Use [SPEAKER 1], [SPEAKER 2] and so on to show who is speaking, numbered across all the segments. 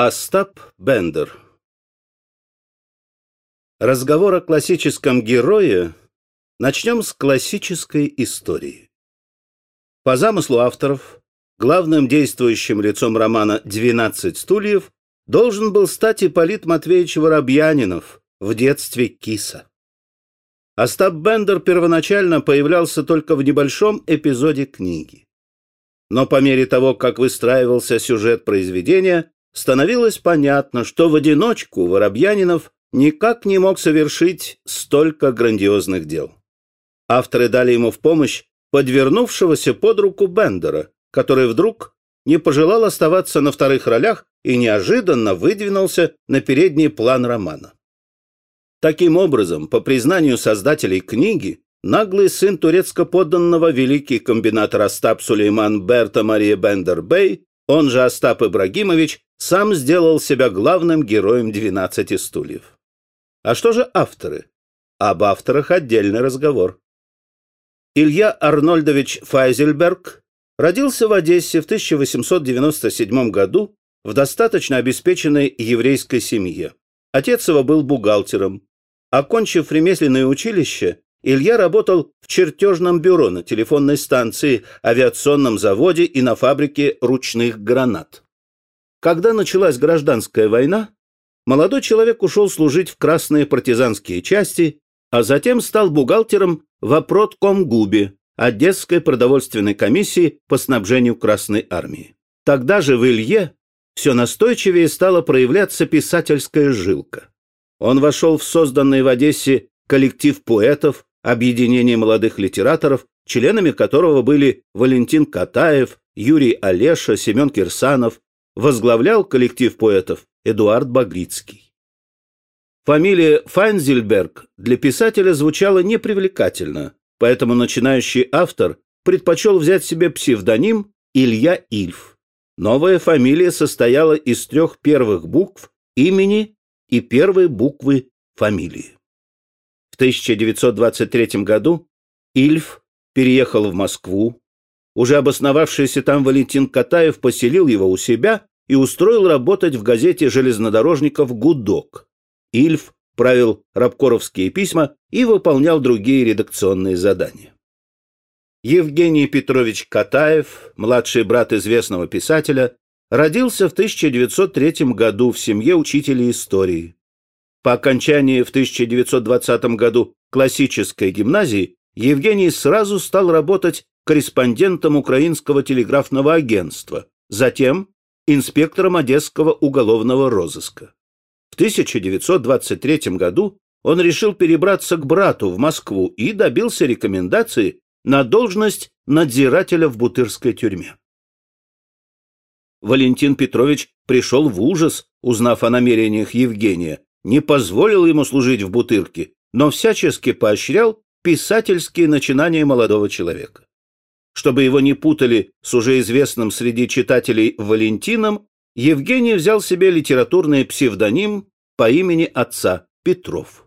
[SPEAKER 1] Остап Бендер Разговор о классическом герое начнем с классической истории. По замыслу авторов, главным действующим лицом романа «12 стульев» должен был стать Ипполит Матвеевич Воробьянинов в детстве киса. Остап Бендер первоначально появлялся только в небольшом эпизоде книги. Но по мере того, как выстраивался сюжет произведения, становилось понятно, что в одиночку Воробьянинов никак не мог совершить столько грандиозных дел. Авторы дали ему в помощь подвернувшегося под руку Бендера, который вдруг не пожелал оставаться на вторых ролях и неожиданно выдвинулся на передний план романа. Таким образом, по признанию создателей книги, наглый сын турецко-подданного великий комбинатор Остап Сулейман Берта Мария Бендер-Бей, он же Остап Ибрагимович, сам сделал себя главным героем «Двенадцати стульев». А что же авторы? Об авторах отдельный разговор. Илья Арнольдович Файзельберг родился в Одессе в 1897 году в достаточно обеспеченной еврейской семье. Отец его был бухгалтером. Окончив ремесленное училище, Илья работал в чертежном бюро на телефонной станции, авиационном заводе и на фабрике ручных гранат. Когда началась гражданская война, молодой человек ушел служить в красные партизанские части, а затем стал бухгалтером в Опроткомгубе, Одесской продовольственной комиссии по снабжению Красной армии. Тогда же в Илье все настойчивее стала проявляться писательская жилка. Он вошел в созданный в Одессе коллектив поэтов, объединение молодых литераторов, членами которого были Валентин Катаев, Юрий Олеша, Семен Кирсанов, возглавлял коллектив поэтов Эдуард Багрицкий. Фамилия Файнзельберг для писателя звучала непривлекательно, поэтому начинающий автор предпочел взять себе псевдоним Илья Ильф. Новая фамилия состояла из трех первых букв имени и первой буквы фамилии. В 1923 году Ильф переехал в Москву. Уже обосновавшийся там Валентин Катаев поселил его у себя и устроил работать в газете железнодорожников «Гудок». Ильф правил рабкоровские письма и выполнял другие редакционные задания. Евгений Петрович Катаев, младший брат известного писателя, родился в 1903 году в семье учителя истории. По окончании в 1920 году классической гимназии Евгений сразу стал работать корреспондентом Украинского телеграфного агентства, затем инспектором Одесского уголовного розыска. В 1923 году он решил перебраться к брату в Москву и добился рекомендации на должность надзирателя в Бутырской тюрьме. Валентин Петрович пришел в ужас, узнав о намерениях Евгения, не позволил ему служить в Бутырке, но всячески поощрял писательские начинания молодого человека. Чтобы его не путали с уже известным среди читателей Валентином, Евгений взял себе литературный псевдоним по имени отца Петров.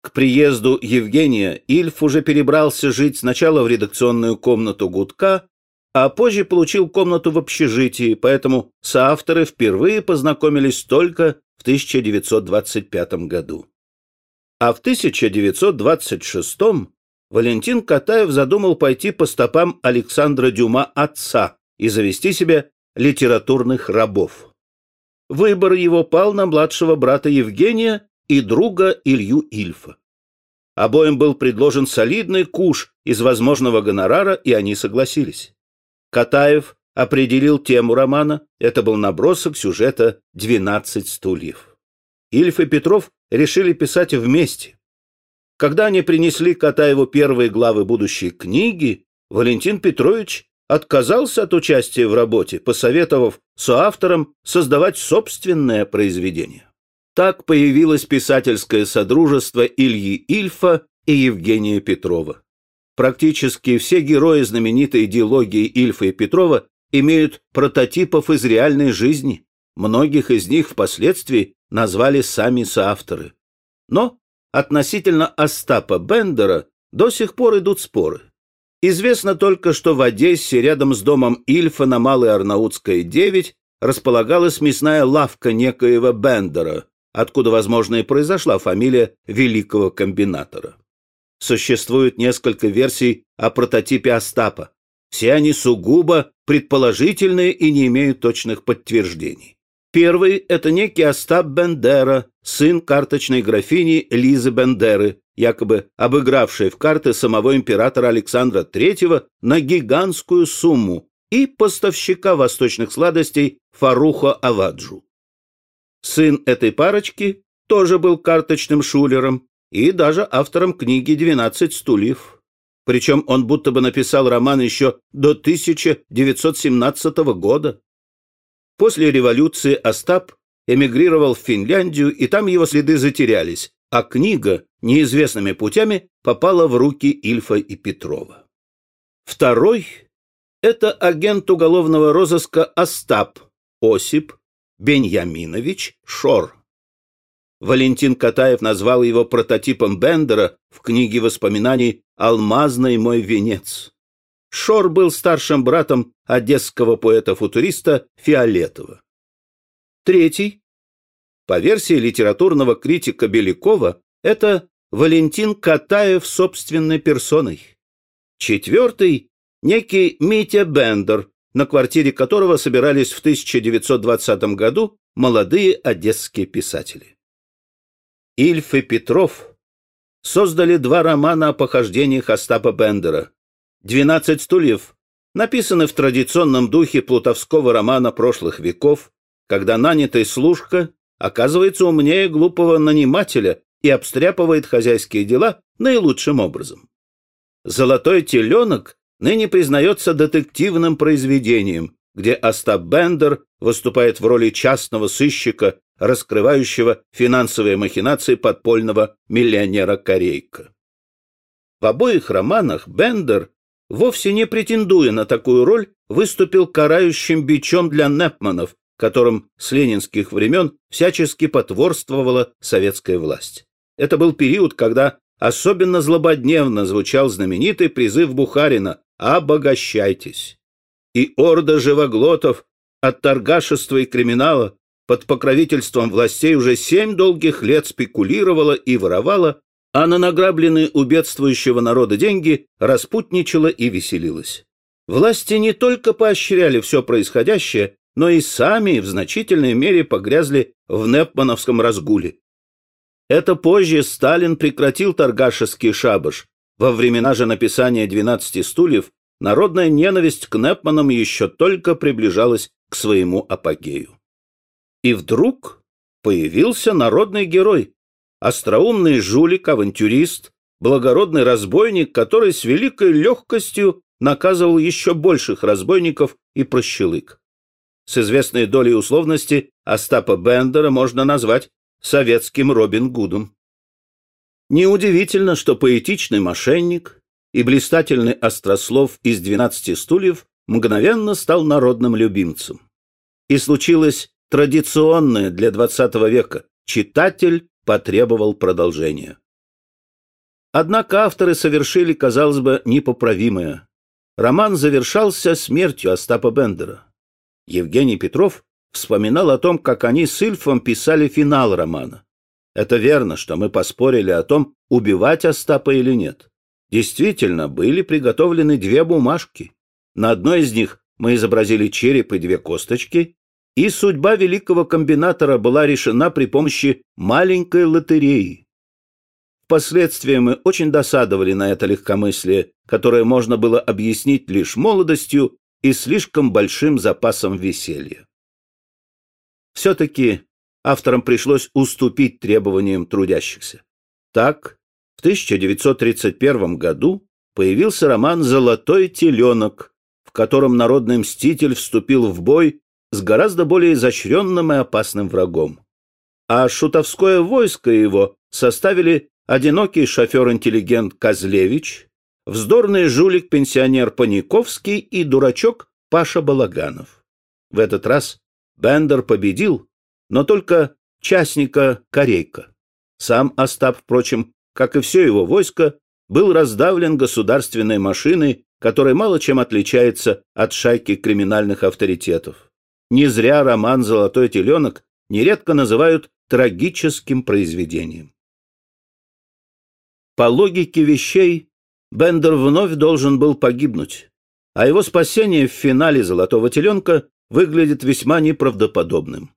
[SPEAKER 1] К приезду Евгения Ильф уже перебрался жить сначала в редакционную комнату Гудка, а позже получил комнату в общежитии, поэтому соавторы впервые познакомились только в 1925 году. А в 1926 Валентин Катаев задумал пойти по стопам Александра Дюма отца и завести себе литературных рабов. Выбор его пал на младшего брата Евгения и друга Илью Ильфа. Обоим был предложен солидный куш из возможного гонорара, и они согласились. Катаев определил тему романа, это был набросок сюжета «Двенадцать стульев». Ильф и Петров решили писать вместе. Когда они принесли Катаеву первые главы будущей книги, Валентин Петрович отказался от участия в работе, посоветовав соавторам создавать собственное произведение. Так появилось писательское содружество Ильи Ильфа и Евгения Петрова. Практически все герои знаменитой идеологии Ильфа и Петрова имеют прототипов из реальной жизни. Многих из них впоследствии назвали сами соавторы. Но Относительно Остапа Бендера до сих пор идут споры. Известно только, что в Одессе, рядом с домом Ильфа на Малой Арнаутской, 9, располагалась мясная лавка некоего Бендера, откуда, возможно, и произошла фамилия великого комбинатора. Существует несколько версий о прототипе Остапа. Все они сугубо предположительные и не имеют точных подтверждений. Первый – это некий Остап Бендера, сын карточной графини Лизы Бендеры, якобы обыгравшей в карты самого императора Александра III на гигантскую сумму, и поставщика восточных сладостей Фаруха Аваджу. Сын этой парочки тоже был карточным шулером и даже автором книги «12 стульев». Причем он будто бы написал роман еще до 1917 года. После революции Остап эмигрировал в Финляндию, и там его следы затерялись, а книга неизвестными путями попала в руки Ильфа и Петрова. Второй – это агент уголовного розыска Остап Осип Беньяминович Шор. Валентин Катаев назвал его прототипом Бендера в книге воспоминаний «Алмазный мой венец». Шор был старшим братом одесского поэта-футуриста Фиолетова. Третий, по версии литературного критика Белякова, это Валентин Катаев собственной персоной. Четвертый – некий Митя Бендер, на квартире которого собирались в 1920 году молодые одесские писатели. Ильф и Петров создали два романа о похождениях Остапа Бендера. «Двенадцать стульев» написаны в традиционном духе плутовского романа прошлых веков, когда нанятый служка оказывается умнее глупого нанимателя и обстряпывает хозяйские дела наилучшим образом. «Золотой теленок» ныне признается детективным произведением, где Остап Бендер выступает в роли частного сыщика раскрывающего финансовые махинации подпольного миллионера Корейка. В обоих романах Бендер, вовсе не претендуя на такую роль, выступил карающим бичом для Непманов, которым с ленинских времен всячески потворствовала советская власть. Это был период, когда особенно злободневно звучал знаменитый призыв Бухарина «Обогащайтесь». И орда живоглотов от торгашества и криминала под покровительством властей уже семь долгих лет спекулировала и воровала, а на награбленные у бедствующего народа деньги распутничала и веселилась. Власти не только поощряли все происходящее, но и сами в значительной мере погрязли в Непмановском разгуле. Это позже Сталин прекратил торгашеский шабаш. Во времена же написания «12 стульев» народная ненависть к Непманам еще только приближалась к своему апогею. И вдруг появился народный герой, остроумный жулик, авантюрист, благородный разбойник, который с великой легкостью наказывал еще больших разбойников и прощелык. С известной долей условности Остапа Бендера можно назвать советским Робин Гудом. Неудивительно, что поэтичный мошенник и блистательный острослов из «Двенадцати стульев» мгновенно стал народным любимцем. И случилось традиционное для XX века. Читатель потребовал продолжения. Однако авторы совершили, казалось бы, непоправимое. Роман завершался смертью Остапа Бендера. Евгений Петров вспоминал о том, как они с Ильфом писали финал романа. Это верно, что мы поспорили о том, убивать Остапа или нет. Действительно, были приготовлены две бумажки. На одной из них мы изобразили череп и две косточки, и судьба великого комбинатора была решена при помощи маленькой лотереи. Впоследствии мы очень досадовали на это легкомыслие, которое можно было объяснить лишь молодостью и слишком большим запасом веселья. Все-таки авторам пришлось уступить требованиям трудящихся. Так, в 1931 году появился роман «Золотой теленок», в котором народный мститель вступил в бой с гораздо более изощренным и опасным врагом. А шутовское войско его составили одинокий шофер-интеллигент Козлевич, вздорный жулик-пенсионер Паниковский и дурачок Паша Балаганов. В этот раз Бендер победил, но только частника Корейка. Сам Остап, впрочем, как и все его войско, был раздавлен государственной машиной, которая мало чем отличается от шайки криминальных авторитетов. Не зря роман «Золотой теленок» нередко называют трагическим произведением. По логике вещей, Бендер вновь должен был погибнуть, а его спасение в финале «Золотого теленка» выглядит весьма неправдоподобным.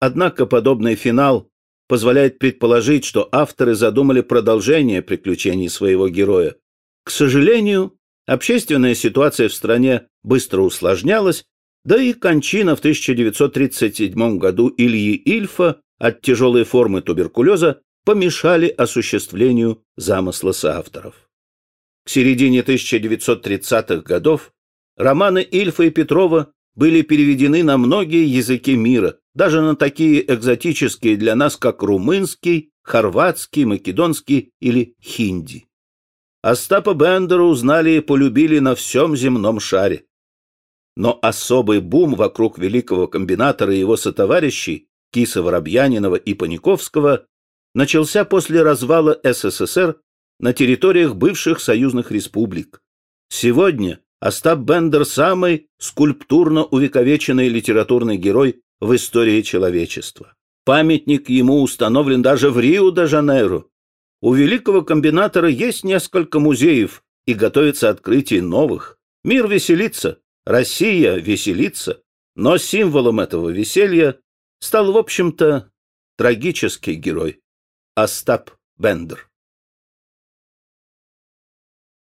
[SPEAKER 1] Однако подобный финал позволяет предположить, что авторы задумали продолжение приключений своего героя. К сожалению, общественная ситуация в стране быстро усложнялась, да и кончина в 1937 году Ильи Ильфа от тяжелой формы туберкулеза помешали осуществлению замысла соавторов. К середине 1930-х годов романы Ильфа и Петрова были переведены на многие языки мира, даже на такие экзотические для нас, как румынский, хорватский, македонский или хинди. Остапа Бендера узнали и полюбили на всем земном шаре. Но особый бум вокруг великого комбинатора и его сотоварищей Киса Воробьянинова и Паниковского начался после развала СССР на территориях бывших союзных республик. Сегодня Остап Бендер – самый скульптурно увековеченный литературный герой в истории человечества. Памятник ему установлен даже в Рио-де-Жанейро. У великого комбинатора есть несколько музеев и готовится открытие новых. Мир веселится, Россия веселится, но символом этого веселья стал, в общем-то, трагический герой Остап Бендер.